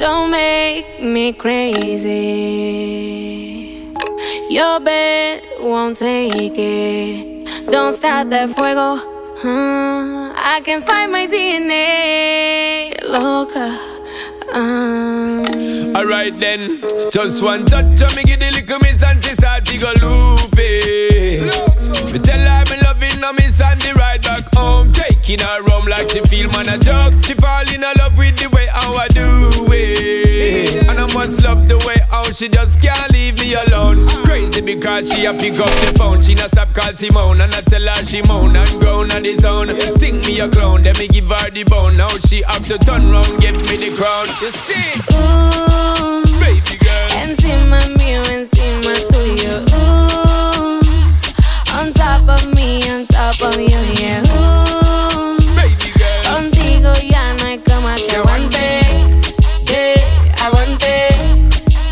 Don't make me crazy. Your bed won't take it. Don't start that fuego. Huh? I can find my DNA. Loca. Um. Alright then, just one touch of me give the little miss and she start to go loopy. Me tell her me loving her miss and the ride back home, taking her home like she feel man a joke. She fall in love she just can't leave me alone. Crazy because she a pick up the phone, she not stop call Simone, and I tell her she moan and groan on the zone. Think me a clown, then me give her the bone. Now she have to turn round, give me the crown. You see? Ooh. Baby girl. Encima mío, encima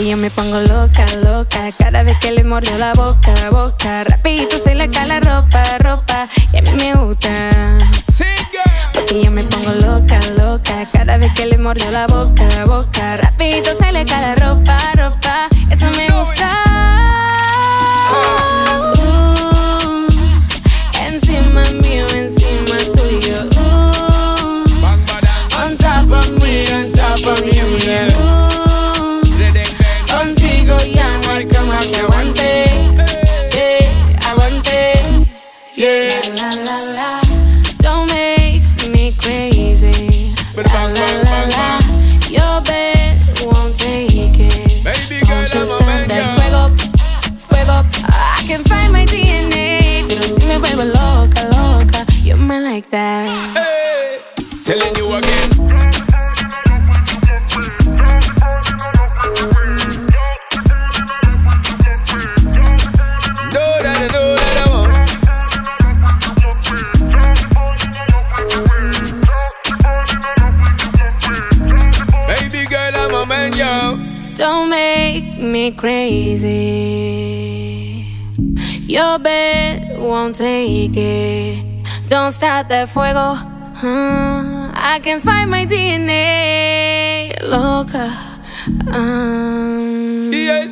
Porque yo me pongo loca, loca. Cada vez que le mordió la boca, boca. Rapidito se le cae la ropa, ropa. Y a mí me gusta. Porque yo me pongo loca, loca. Cada vez que le mordió la boca, boca. Rapidito se le cae la ropa, ropa. Eso me gusta like that. Hey, telling you again. Do that, do that. Baby girl, I'm a man, yo. Don't make me crazy. Your bed won't take it. Don't start that fuego. huh? I can find my DNA. Loca. Um, Yeah.